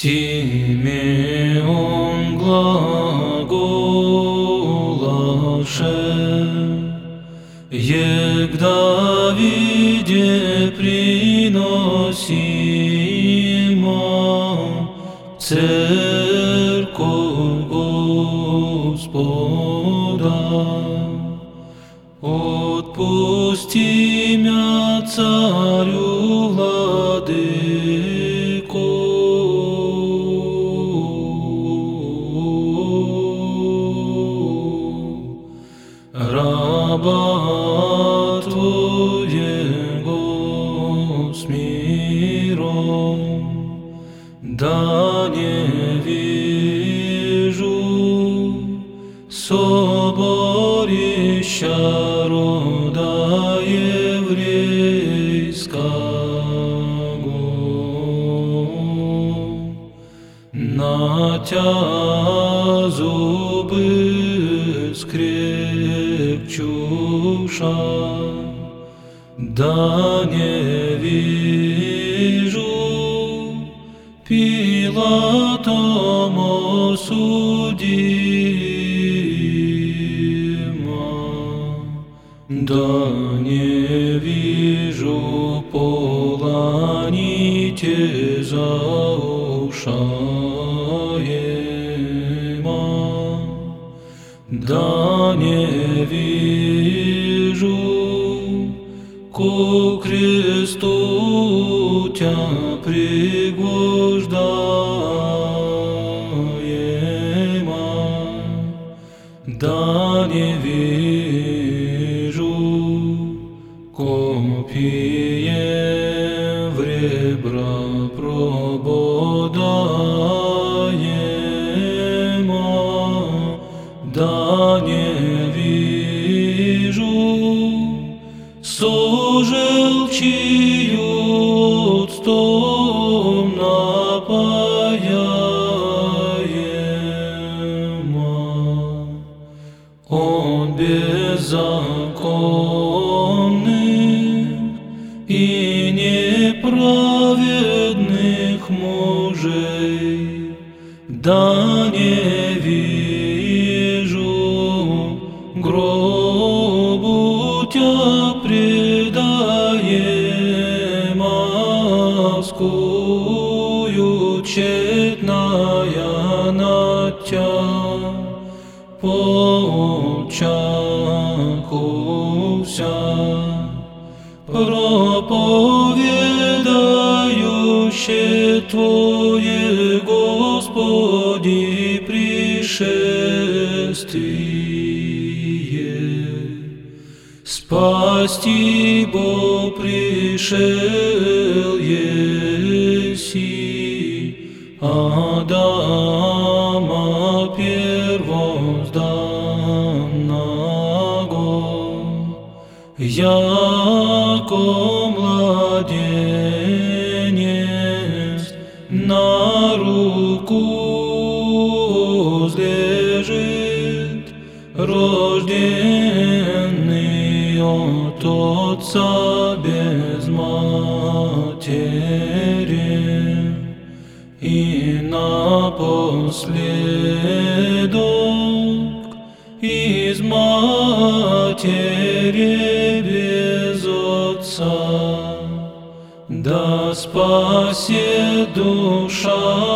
Симеон глаголаше, Ег Давиде приносимо церковь Господа. Отпусти мя царю владыко, раба Твоего с да не вижу соборища рода еврейского. На тя зубы скрепчуша, да не вижу Пилатом осудима, да не вижу полоните за ушаема, да не вижу ко кресту тя пригвождаема, да не вижу копие в ребра прободаема, да не вижу сожелчию отстом напаяема. Он беззаконных и неправедных мужей, да не вижу гробу тя предаемаскую тщетная над тя поучахуся, проповедающее Твое, Господи, пришествие. Спасти Бог пришел еси, Адама первозданного, яко младенец на руку возлежит, рожденный от Отца без матери, и напоследок из матери без Отца, да спасет душа